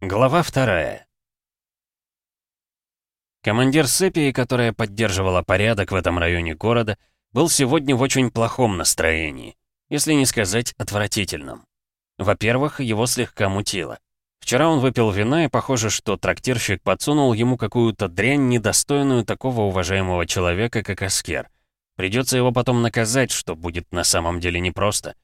Глава вторая. Командир Сепии, которая поддерживала порядок в этом районе города, был сегодня в очень плохом настроении, если не сказать отвратительном. Во-первых, его слегка мутило. Вчера он выпил вина, и похоже, что трактирщик подсунул ему какую-то дрянь, недостойную такого уважаемого человека, как Аскер. Придется его потом наказать, что будет на самом деле непросто.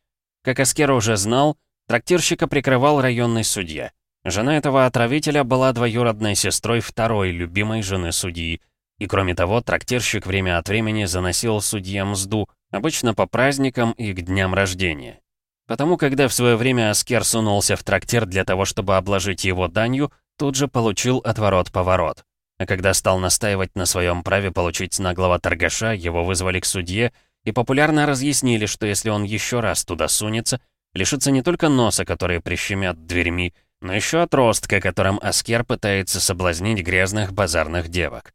Как Аскер уже знал, трактирщика прикрывал районный судья. Жена этого отравителя была двоюродной сестрой второй любимой жены судьи. И кроме того, трактирщик время от времени заносил судье мзду, обычно по праздникам и к дням рождения. Потому, когда в свое время Аскер сунулся в трактир для того, чтобы обложить его данью, тут же получил отворот-поворот. А когда стал настаивать на своем праве получить наглого торгаша, его вызвали к судье и популярно разъяснили, что если он еще раз туда сунется, лишится не только носа, которые прищемят дверьми, но еще отростка, которым Аскер пытается соблазнить грязных базарных девок.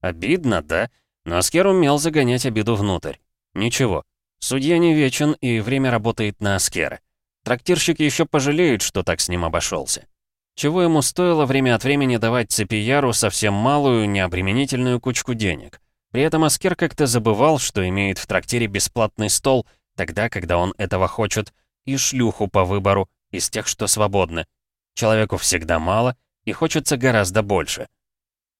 Обидно, да? Но Аскер умел загонять обиду внутрь. Ничего, Судья не вечен, и время работает на Аскера. Трактирщик еще пожалеет, что так с ним обошелся. Чего ему стоило время от времени давать Цепияру совсем малую, необременительную кучку денег. При этом Аскер как-то забывал, что имеет в трактире бесплатный стол, тогда, когда он этого хочет, и шлюху по выбору, из тех, что свободны. Человеку всегда мало, и хочется гораздо больше.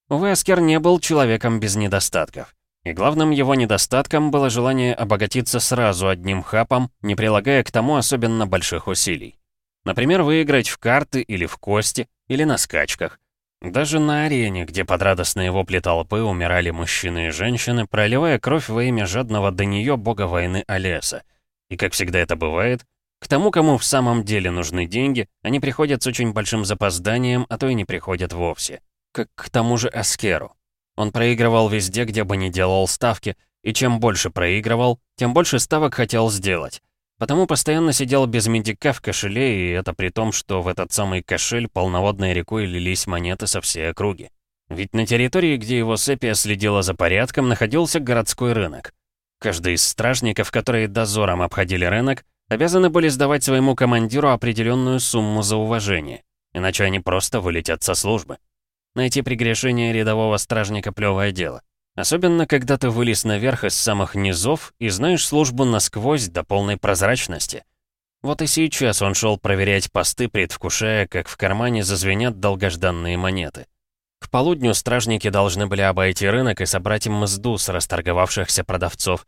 Увы, не был человеком без недостатков. И главным его недостатком было желание обогатиться сразу одним хапом, не прилагая к тому особенно больших усилий. Например, выиграть в карты или в кости, или на скачках. Даже на арене, где под радостные вопли толпы умирали мужчины и женщины, проливая кровь во имя жадного до нее бога войны Олеса. И как всегда это бывает, к тому, кому в самом деле нужны деньги, они приходят с очень большим запозданием, а то и не приходят вовсе. Как к тому же Аскеру. Он проигрывал везде, где бы ни делал ставки, и чем больше проигрывал, тем больше ставок хотел сделать. Потому постоянно сидел без медика в кошеле, и это при том, что в этот самый кошель полноводной рекой лились монеты со всей округи. Ведь на территории, где его сепия следила за порядком, находился городской рынок. Каждый из стражников, которые дозором обходили рынок, обязаны были сдавать своему командиру определенную сумму за уважение, иначе они просто вылетят со службы. Найти прегрешение рядового стражника — плевое дело. Особенно, когда ты вылез наверх из самых низов и знаешь службу насквозь до полной прозрачности. Вот и сейчас он шел проверять посты, предвкушая, как в кармане зазвенят долгожданные монеты. К полудню стражники должны были обойти рынок и собрать им мзду с расторговавшихся продавцов.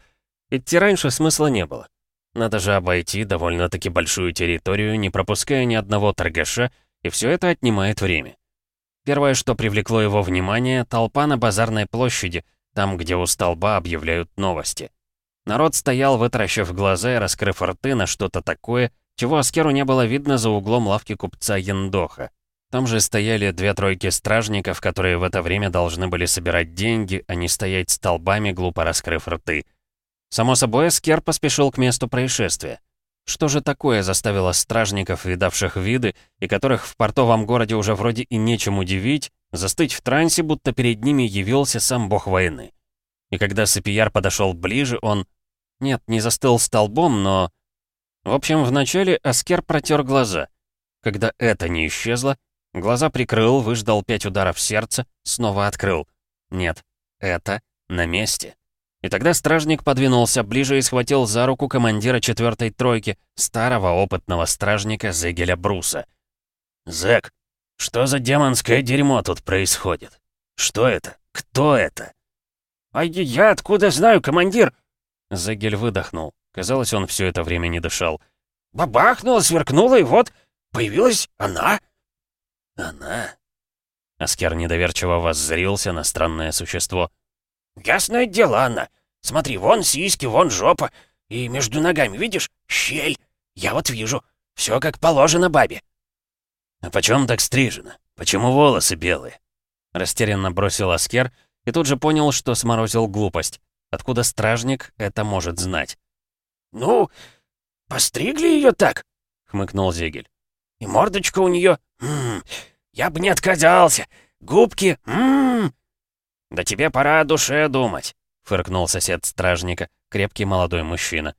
Идти раньше смысла не было. Надо же обойти довольно-таки большую территорию, не пропуская ни одного торгаша, и все это отнимает время. Первое, что привлекло его внимание, толпа на базарной площади, там, где у столба объявляют новости. Народ стоял, вытаращив глаза и раскрыв рты на что-то такое, чего Аскеру не было видно за углом лавки купца Яндоха. Там же стояли две тройки стражников, которые в это время должны были собирать деньги, а не стоять столбами, глупо раскрыв рты. Само собой, Аскер поспешил к месту происшествия. Что же такое заставило стражников, видавших виды, и которых в портовом городе уже вроде и нечем удивить, застыть в трансе, будто перед ними явился сам бог войны? И когда Сапияр подошел ближе, он... Нет, не застыл столбом, но... В общем, вначале Аскер протер глаза. Когда это не исчезло, глаза прикрыл, выждал пять ударов сердца, снова открыл. Нет, это на месте. И тогда стражник подвинулся ближе и схватил за руку командира четвертой тройки, старого опытного стражника Зегеля Бруса. «Зэк, что за демонское дерьмо тут происходит? Что это? Кто это?» «А я откуда знаю, командир?» Зегель выдохнул. Казалось, он все это время не дышал. «Бабахнула, сверкнула, и вот появилась она!» «Она?» Аскер недоверчиво воззрился на странное существо. «Ясное дело, она. Смотри, вон сиськи, вон жопа. И между ногами, видишь, щель. Я вот вижу. Все как положено бабе». «А почем так стрижено? Почему волосы белые?» Растерянно бросил Аскер и тут же понял, что сморозил глупость. Откуда стражник это может знать? «Ну, постригли ее так», — хмыкнул Зигель. «И мордочка у нее, я бы не отказался. Губки, ммм, «Да тебе пора о душе думать», — фыркнул сосед стражника, крепкий молодой мужчина.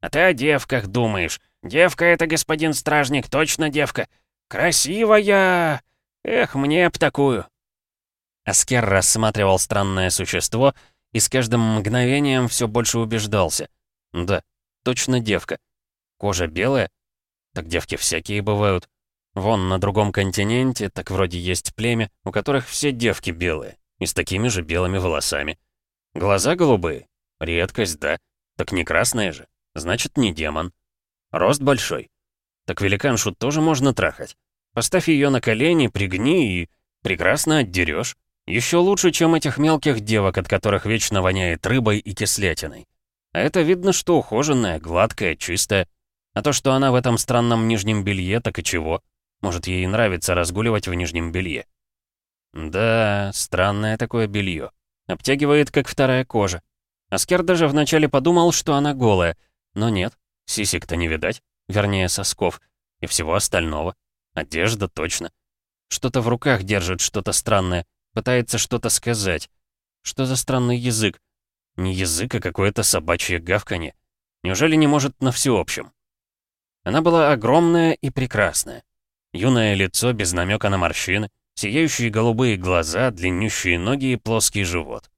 «А ты о девках думаешь. Девка это, господин стражник, точно девка. Красивая! Эх, мне б такую!» Аскер рассматривал странное существо и с каждым мгновением все больше убеждался. Да, точно девка. Кожа белая? Так девки всякие бывают. Вон, на другом континенте, так вроде есть племя, у которых все девки белые, и с такими же белыми волосами. Глаза голубые? Редкость, да. Так не красные же. Значит, не демон. Рост большой. Так великаншу тоже можно трахать. Поставь ее на колени, пригни и прекрасно отдерешь. Еще лучше, чем этих мелких девок, от которых вечно воняет рыбой и кислятиной. А это видно, что ухоженная, гладкая, чистая. А то, что она в этом странном нижнем белье, так и чего? Может, ей нравится разгуливать в нижнем белье. Да, странное такое белье. Обтягивает, как вторая кожа. Аскер даже вначале подумал, что она голая. Но нет, сисек-то не видать. Вернее, сосков. И всего остального. Одежда точно. Что-то в руках держит, что-то странное. Пытается что-то сказать. Что за странный язык? Не язык, а какое-то собачье гавканье. Неужели не может на всеобщем? Она была огромная и прекрасная. Юное лицо без намека на морщины, сияющие голубые глаза, длиннющие ноги и плоский живот.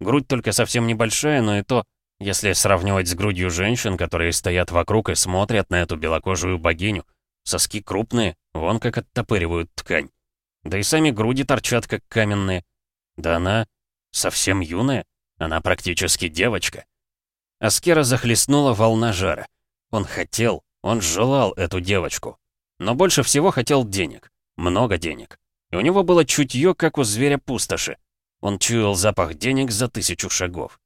Грудь только совсем небольшая, но и то, если сравнивать с грудью женщин, которые стоят вокруг и смотрят на эту белокожую богиню. Соски крупные, вон как оттопыривают ткань. Да и сами груди торчат, как каменные. Да она совсем юная, она практически девочка. Аскера захлестнула волна жара. Он хотел, он желал эту девочку. Но больше всего хотел денег. Много денег. И у него было чутье, как у зверя пустоши. Он чуял запах денег за тысячу шагов.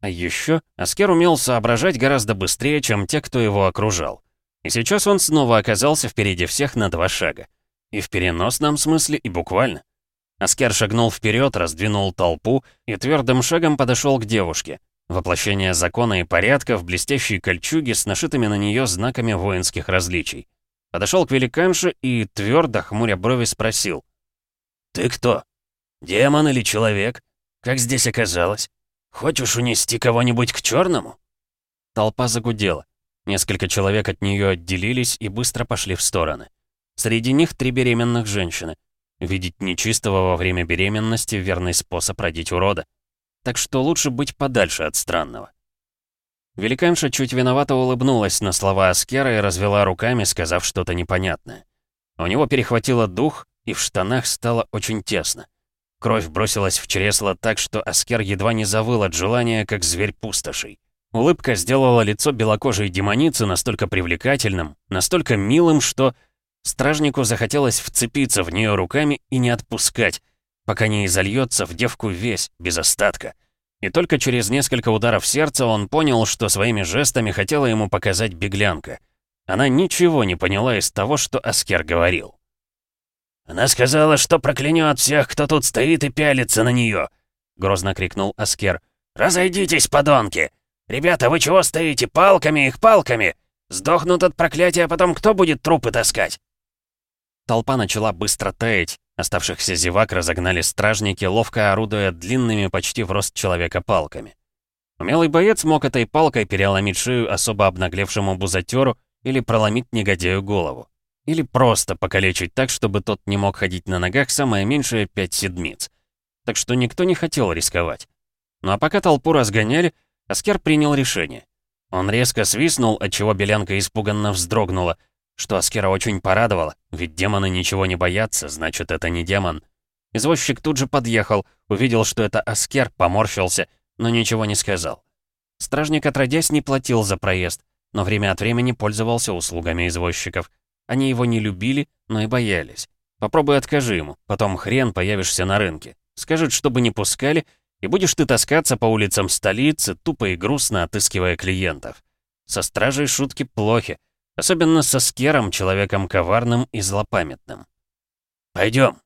А еще Аскер умел соображать гораздо быстрее, чем те, кто его окружал. И сейчас он снова оказался впереди всех на два шага. И в переносном смысле, и буквально. Аскер шагнул вперед, раздвинул толпу и твердым шагом подошел к девушке. Воплощение закона и порядка в блестящей кольчуге с нашитыми на нее знаками воинских различий. Подошел к великанше и, твердо хмуря брови, спросил. «Ты кто? Демон или человек? Как здесь оказалось? Хочешь унести кого-нибудь к черному?» Толпа загудела. Несколько человек от нее отделились и быстро пошли в стороны. Среди них три беременных женщины. Видеть нечистого во время беременности — верный способ родить урода. Так что лучше быть подальше от странного. Великанша чуть виновато улыбнулась на слова Аскера и развела руками, сказав что-то непонятное. У него перехватило дух, и в штанах стало очень тесно. Кровь бросилась в чресло так, что Аскер едва не завыл от желания, как зверь пустошей. Улыбка сделала лицо белокожей демоницы настолько привлекательным, настолько милым, что Стражнику захотелось вцепиться в нее руками и не отпускать, пока не изольется в девку весь, без остатка. И только через несколько ударов сердца он понял, что своими жестами хотела ему показать беглянка. Она ничего не поняла из того, что Аскер говорил. «Она сказала, что проклянет всех, кто тут стоит и пялится на нее!» — грозно крикнул Аскер. «Разойдитесь, подонки! Ребята, вы чего стоите? Палками их, палками! Сдохнут от проклятия, а потом кто будет трупы таскать?» Толпа начала быстро таять. Оставшихся зевак разогнали стражники, ловко орудуя длинными почти в рост человека палками. Умелый боец мог этой палкой переломить шею особо обнаглевшему бузатеру или проломить негодяю голову. Или просто покалечить так, чтобы тот не мог ходить на ногах самое меньшее пять седмиц. Так что никто не хотел рисковать. Ну а пока толпу разгоняли, Аскер принял решение. Он резко свистнул, отчего Белянка испуганно вздрогнула — что Аскера очень порадовало, ведь демоны ничего не боятся, значит, это не демон. Извозчик тут же подъехал, увидел, что это Аскер, поморщился, но ничего не сказал. Стражник, отродясь, не платил за проезд, но время от времени пользовался услугами извозчиков. Они его не любили, но и боялись. Попробуй откажи ему, потом хрен появишься на рынке. Скажет, чтобы не пускали, и будешь ты таскаться по улицам столицы, тупо и грустно отыскивая клиентов. Со стражей шутки плохи, Особенно со Скером, человеком коварным и злопамятным. «Пойдем!»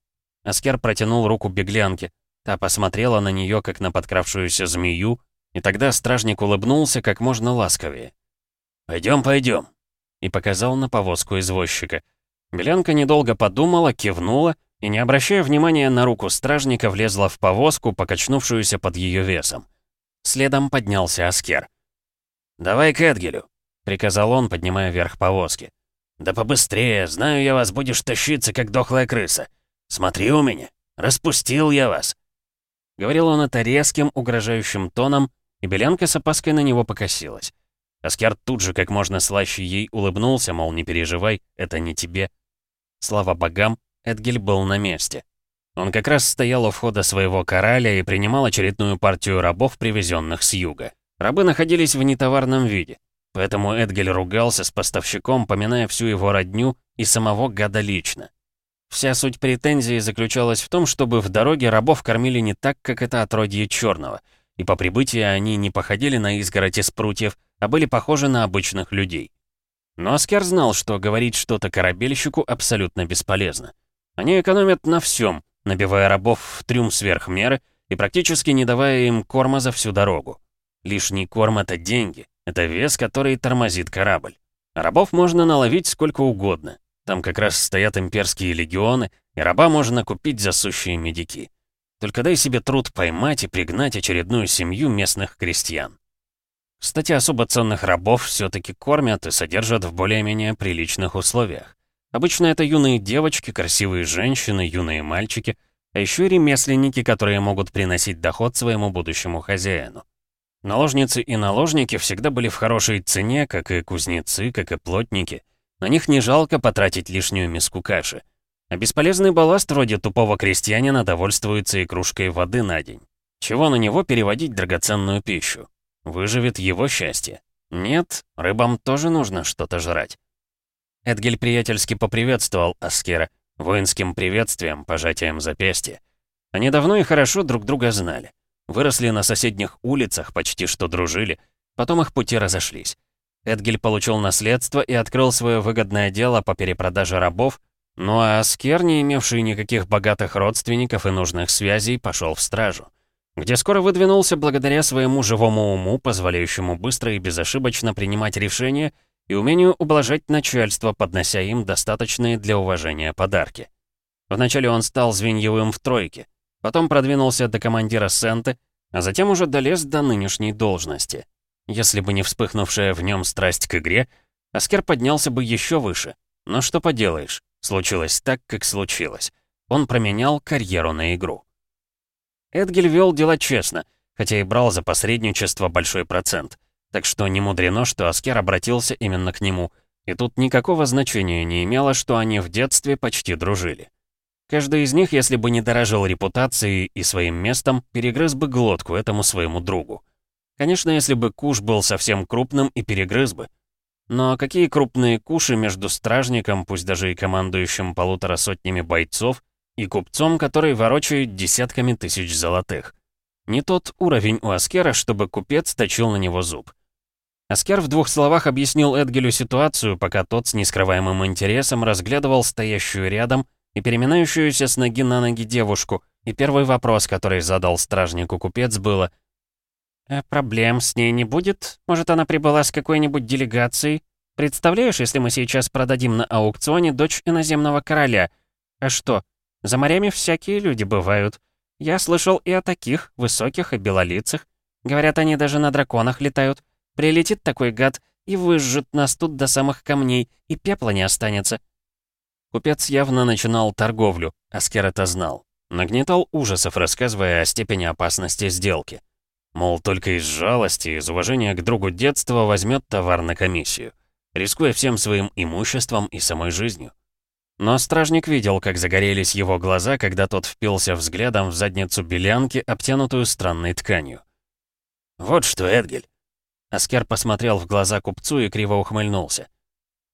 Аскер протянул руку беглянке. Та посмотрела на нее, как на подкравшуюся змею, и тогда стражник улыбнулся как можно ласковее. «Пойдем, пойдем!» И показал на повозку извозчика. Белянка недолго подумала, кивнула и, не обращая внимания на руку стражника, влезла в повозку, покачнувшуюся под ее весом. Следом поднялся Аскер. «Давай к Эдгелю», приказал он, поднимая вверх повозки. «Да побыстрее, знаю я вас, будешь тащиться, как дохлая крыса. Смотри у меня, распустил я вас!» Говорил он это резким, угрожающим тоном, и Белянка с опаской на него покосилась. Аскер тут же как можно слаще ей улыбнулся, мол, не переживай, это не тебе. Слава богам, Эдгель был на месте. Он как раз стоял у входа своего кораля и принимал очередную партию рабов, привезенных с юга. Рабы находились в нетоварном виде, поэтому Эдгель ругался с поставщиком, поминая всю его родню и самого гада лично. Вся суть претензии заключалась в том, чтобы в дороге рабов кормили не так, как это отродье черного, и по прибытии они не походили на изгородь из прутьев, а были похожи на обычных людей. Но Аскер знал, что говорить что-то корабельщику абсолютно бесполезно. Они экономят на всем, набивая рабов в трюм сверх меры и практически не давая им корма за всю дорогу. Лишний корм — это деньги, это вес, который тормозит корабль. рабов можно наловить сколько угодно. Там как раз стоят имперские легионы, и раба можно купить за сущие медики. Только дай себе труд поймать и пригнать очередную семью местных крестьян. Кстати, особо ценных рабов все-таки кормят и содержат в более-менее приличных условиях. Обычно это юные девочки, красивые женщины, юные мальчики, а еще и ремесленники, которые могут приносить доход своему будущему хозяину. Наложницы и наложники всегда были в хорошей цене, как и кузнецы, как и плотники. На них не жалко потратить лишнюю миску каши. А бесполезный балласт вроде тупого крестьянина довольствуется и кружкой воды на день. Чего на него переводить драгоценную пищу? Выживет его счастье. Нет, рыбам тоже нужно что-то жрать. Эдгель приятельски поприветствовал Аскера, воинским приветствием, пожатием запястья. Они давно и хорошо друг друга знали. Выросли на соседних улицах, почти что дружили. Потом их пути разошлись. Эдгель получил наследство и открыл свое выгодное дело по перепродаже рабов, ну а Аскер, не имевший никаких богатых родственников и нужных связей, пошел в стражу, где скоро выдвинулся благодаря своему живому уму, позволяющему быстро и безошибочно принимать решения и умению ублажать начальство, поднося им достаточные для уважения подарки. Вначале он стал звеньевым в тройке, потом продвинулся до командира Сенты, а затем уже долез до нынешней должности. Если бы не вспыхнувшая в нем страсть к игре, Аскер поднялся бы еще выше. Но что поделаешь, случилось так, как случилось. Он променял карьеру на игру. Эдгель вел дела честно, хотя и брал за посредничество большой процент. Так что не мудрено, что Аскер обратился именно к нему, и тут никакого значения не имело, что они в детстве почти дружили. Каждый из них, если бы не дорожил репутацией и своим местом, перегрыз бы глотку этому своему другу. Конечно, если бы куш был совсем крупным и перегрыз бы. Но какие крупные куши между стражником, пусть даже и командующим полутора сотнями бойцов, и купцом, который ворочает десятками тысяч золотых? Не тот уровень у Аскера, чтобы купец точил на него зуб. Аскер в двух словах объяснил Эдгелю ситуацию, пока тот с нескрываемым интересом разглядывал стоящую рядом и переминающуюся с ноги на ноги девушку, и первый вопрос, который задал стражнику купец, было «А проблем с ней не будет? Может, она прибыла с какой-нибудь делегацией? Представляешь, если мы сейчас продадим на аукционе дочь иноземного короля? А что, за морями всякие люди бывают. Я слышал и о таких, высоких и белолицых. Говорят, они даже на драконах летают. Прилетит такой гад и выжжет нас тут до самых камней, и пепла не останется. Купец явно начинал торговлю, Аскер это знал. Нагнетал ужасов, рассказывая о степени опасности сделки. Мол, только из жалости, из уважения к другу детства возьмет товар на комиссию, рискуя всем своим имуществом и самой жизнью. Но стражник видел, как загорелись его глаза, когда тот впился взглядом в задницу белянки, обтянутую странной тканью. «Вот что, Эдгель, Аскер посмотрел в глаза купцу и криво ухмыльнулся.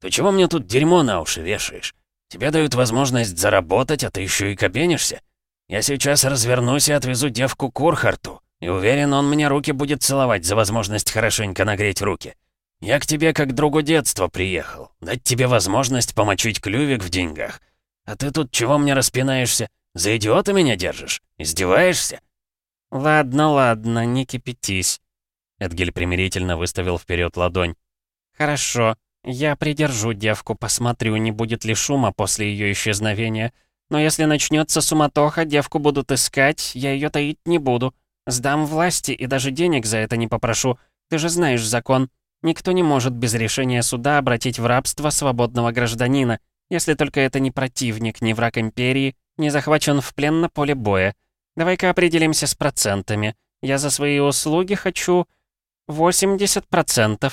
«Ты чего мне тут дерьмо на уши вешаешь? Тебе дают возможность заработать, а ты еще и кабенишься? Я сейчас развернусь и отвезу девку к Урхарту, и уверен, он мне руки будет целовать за возможность хорошенько нагреть руки. Я к тебе как другу детства приехал, дать тебе возможность помочить клювик в деньгах. А ты тут чего мне распинаешься? За идиота меня держишь? Издеваешься?» «Ладно, ладно, не кипятись», Эдгель примирительно выставил вперед ладонь. «Хорошо, я придержу девку, посмотрю, не будет ли шума после ее исчезновения. Но если начнется суматоха, девку будут искать, я ее таить не буду. Сдам власти и даже денег за это не попрошу. Ты же знаешь закон. Никто не может без решения суда обратить в рабство свободного гражданина, если только это не противник, не враг империи Не захвачен в плен на поле боя. Давай-ка определимся с процентами. Я за свои услуги хочу 80%.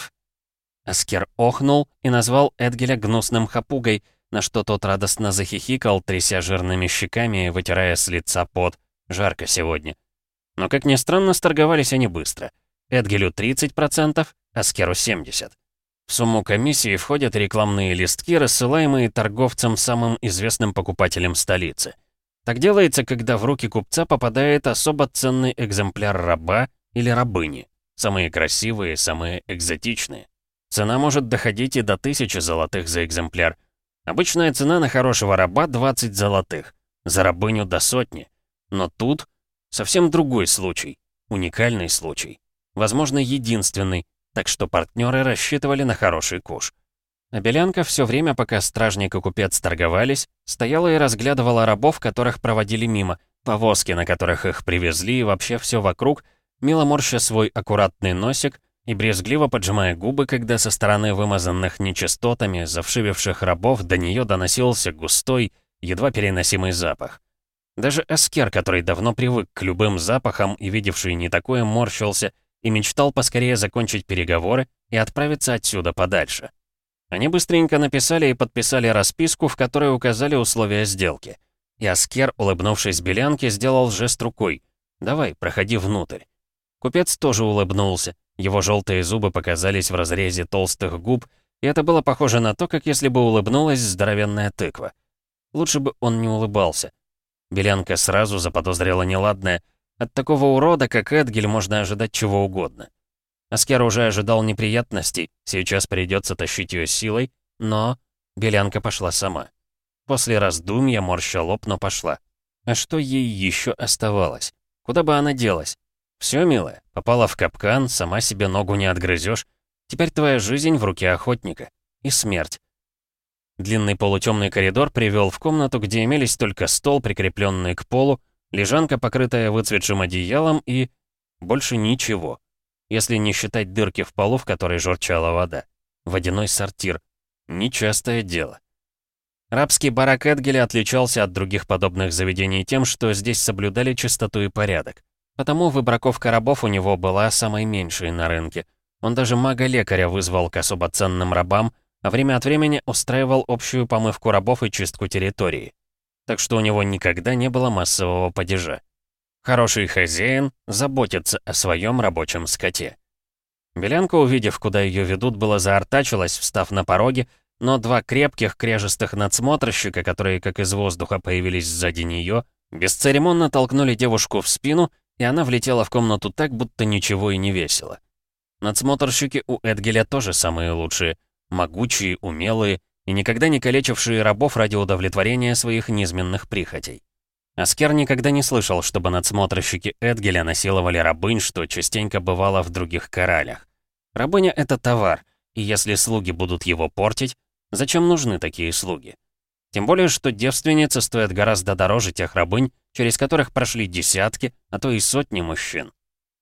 Аскер охнул и назвал Эдгеля гнусным хапугой, на что тот радостно захихикал, тряся жирными щеками и вытирая с лица пот. Жарко сегодня. Но, как ни странно, сторговались они быстро. Эдгелю 30%, Аскеру 70%. В сумму комиссии входят рекламные листки, рассылаемые торговцам самым известным покупателем столицы. Так делается, когда в руки купца попадает особо ценный экземпляр раба или рабыни. Самые красивые, самые экзотичные. Цена может доходить и до тысячи золотых за экземпляр. Обычная цена на хорошего раба 20 золотых, за рабыню до сотни. Но тут совсем другой случай, уникальный случай. Возможно, единственный, так что партнеры рассчитывали на хороший куш. А Белянка все время, пока стражник и купец торговались, стояла и разглядывала рабов, которых проводили мимо, повозки, на которых их привезли, и вообще все вокруг, мило морща свой аккуратный носик и брезгливо поджимая губы, когда со стороны вымазанных нечистотами, завшививших рабов, до нее доносился густой, едва переносимый запах. Даже Аскер, который давно привык к любым запахам и видевший не такое, морщился и мечтал поскорее закончить переговоры и отправиться отсюда подальше. Они быстренько написали и подписали расписку, в которой указали условия сделки. И Аскер, улыбнувшись Белянке, сделал жест рукой. «Давай, проходи внутрь». Купец тоже улыбнулся. Его желтые зубы показались в разрезе толстых губ, и это было похоже на то, как если бы улыбнулась здоровенная тыква. Лучше бы он не улыбался. Белянка сразу заподозрила неладное, от такого урода, как Эдгель, можно ожидать чего угодно. Аскер уже ожидал неприятностей, сейчас придется тащить ее силой, но... Белянка пошла сама. После раздумья морща лоб, но пошла. А что ей еще оставалось? Куда бы она делась? Все, милая, попала в капкан, сама себе ногу не отгрызешь. Теперь твоя жизнь в руке охотника. И смерть. Длинный полутемный коридор привел в комнату, где имелись только стол, прикрепленный к полу, Лежанка, покрытая выцветшим одеялом и... Больше ничего. Если не считать дырки в полу, в которой журчала вода. Водяной сортир. Нечастое дело. Рабский барак Эдгеля отличался от других подобных заведений тем, что здесь соблюдали чистоту и порядок. Потому выбраковка рабов у него была самой меньшей на рынке. Он даже мага-лекаря вызвал к особо ценным рабам, а время от времени устраивал общую помывку рабов и чистку территории так что у него никогда не было массового падежа. Хороший хозяин заботится о своем рабочем скоте. Белянка, увидев, куда ее ведут, было заортачилась, встав на пороге, но два крепких кряжестых надсмотрщика, которые как из воздуха появились сзади нее, бесцеремонно толкнули девушку в спину, и она влетела в комнату так, будто ничего и не весело. Надсмотрщики у Эдгеля тоже самые лучшие. Могучие, умелые, и никогда не калечившие рабов ради удовлетворения своих низменных прихотей. Аскер никогда не слышал, чтобы надсмотрщики Эдгеля насиловали рабынь, что частенько бывало в других коралях. Рабыня — это товар, и если слуги будут его портить, зачем нужны такие слуги? Тем более, что девственницы стоят гораздо дороже тех рабынь, через которых прошли десятки, а то и сотни мужчин.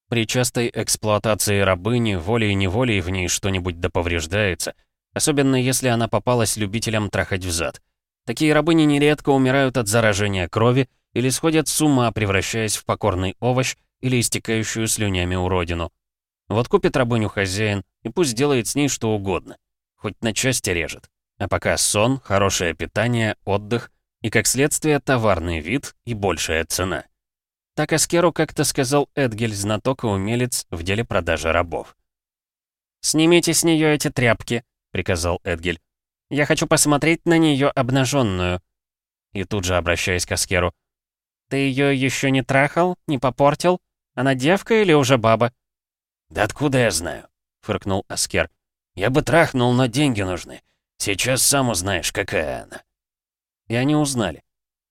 При частой эксплуатации рабыни волей-неволей в ней что-нибудь доповреждается — Особенно если она попалась любителям трахать взад. Такие рабыни нередко умирают от заражения крови или сходят с ума, превращаясь в покорный овощ или истекающую слюнями уродину. Вот купит рабыню хозяин, и пусть делает с ней что угодно. Хоть на части режет. А пока сон, хорошее питание, отдых и, как следствие, товарный вид и большая цена. Так Аскеру как-то сказал Эдгель, знаток и умелец в деле продажи рабов. «Снимите с нее эти тряпки», — приказал Эдгель. «Я хочу посмотреть на нее обнаженную». И тут же, обращаясь к Аскеру. «Ты ее еще не трахал? Не попортил? Она девка или уже баба?» «Да откуда я знаю?» — фыркнул Аскер. «Я бы трахнул, но деньги нужны. Сейчас сам узнаешь, какая она». И они узнали.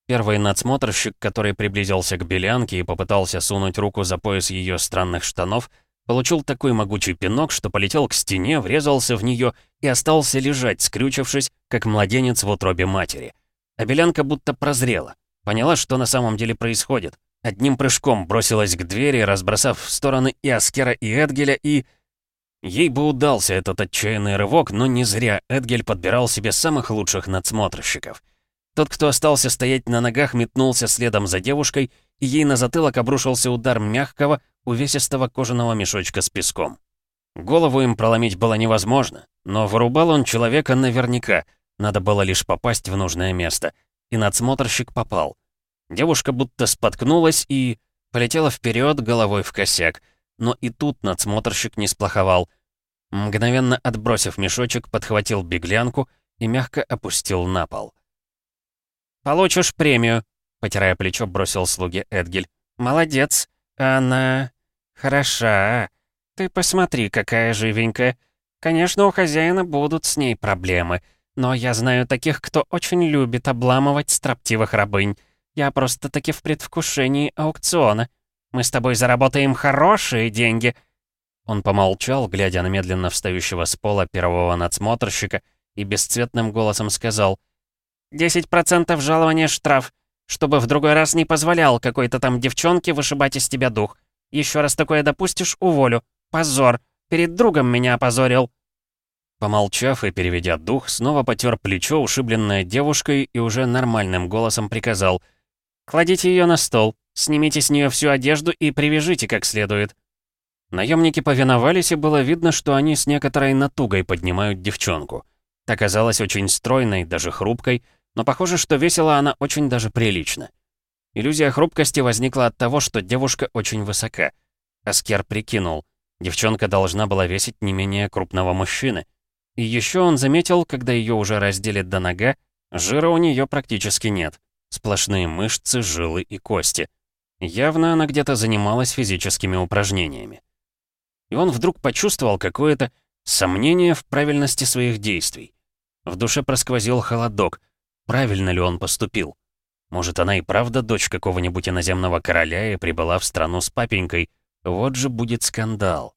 Первый надсмотрщик, который приблизился к Белянке и попытался сунуть руку за пояс ее странных штанов, Получил такой могучий пинок, что полетел к стене, врезался в нее и остался лежать, скрючившись, как младенец в утробе матери. А Белянка будто прозрела. Поняла, что на самом деле происходит. Одним прыжком бросилась к двери, разбросав в стороны и Аскера, и Эдгеля, и... Ей бы удался этот отчаянный рывок, но не зря Эдгель подбирал себе самых лучших надсмотрщиков. Тот, кто остался стоять на ногах, метнулся следом за девушкой, и ей на затылок обрушился удар мягкого, увесистого кожаного мешочка с песком. Голову им проломить было невозможно, но вырубал он человека наверняка, надо было лишь попасть в нужное место. И надсмотрщик попал. Девушка будто споткнулась и... полетела вперед головой в косяк. Но и тут надсмотрщик не сплоховал. Мгновенно отбросив мешочек, подхватил беглянку и мягко опустил на пол. «Получишь премию», — потирая плечо, бросил слуге Эдгель. «Молодец. Она... хороша. Ты посмотри, какая живенькая. Конечно, у хозяина будут с ней проблемы, но я знаю таких, кто очень любит обламывать строптивых рабынь. Я просто-таки в предвкушении аукциона. Мы с тобой заработаем хорошие деньги». Он помолчал, глядя на медленно встающего с пола первого надсмотрщика, и бесцветным голосом сказал — Десять процентов жалования штраф, чтобы в другой раз не позволял какой-то там девчонке вышибать из тебя дух. Еще раз такое допустишь, уволю. Позор. Перед другом меня опозорил». Помолчав и переведя дух, снова потер плечо, ушибленное девушкой, и уже нормальным голосом приказал. «Кладите ее на стол, снимите с нее всю одежду и привяжите как следует». Наемники повиновались, и было видно, что они с некоторой натугой поднимают девчонку. Так казалась очень стройной, даже хрупкой, но похоже, что весила она очень даже прилично. Иллюзия хрупкости возникла от того, что девушка очень высока. Аскер прикинул, девчонка должна была весить не менее крупного мужчины. И еще он заметил, когда ее уже раздели до нога, жира у нее практически нет. Сплошные мышцы, жилы и кости. Явно она где-то занималась физическими упражнениями. И он вдруг почувствовал какое-то сомнение в правильности своих действий. В душе просквозил холодок, Правильно ли он поступил? Может, она и правда дочь какого-нибудь иноземного короля и прибыла в страну с папенькой? Вот же будет скандал.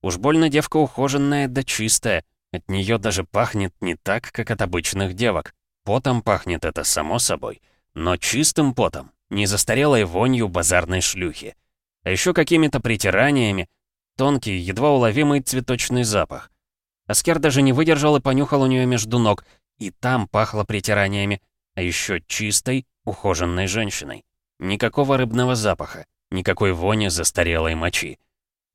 Уж больно девка ухоженная да чистая. От нее даже пахнет не так, как от обычных девок. Потом пахнет это само собой. Но чистым потом, не застарелой вонью базарной шлюхи. А еще какими-то притираниями. Тонкий, едва уловимый цветочный запах. Аскер даже не выдержал и понюхал у нее между ног, и там пахло притираниями, а еще чистой, ухоженной женщиной. Никакого рыбного запаха, никакой вони застарелой мочи.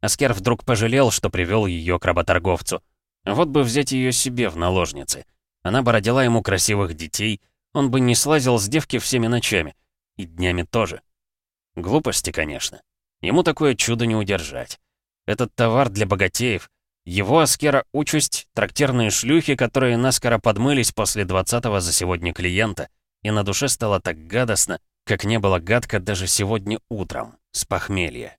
Аскер вдруг пожалел, что привел ее к работорговцу. Вот бы взять ее себе в наложницы. Она бы родила ему красивых детей, он бы не слазил с девки всеми ночами. И днями тоже. Глупости, конечно. Ему такое чудо не удержать. Этот товар для богатеев — его Аскера участь — трактирные шлюхи, которые наскоро подмылись после двадцатого за сегодня клиента. И на душе стало так гадостно, как не было гадко даже сегодня утром, с похмелья.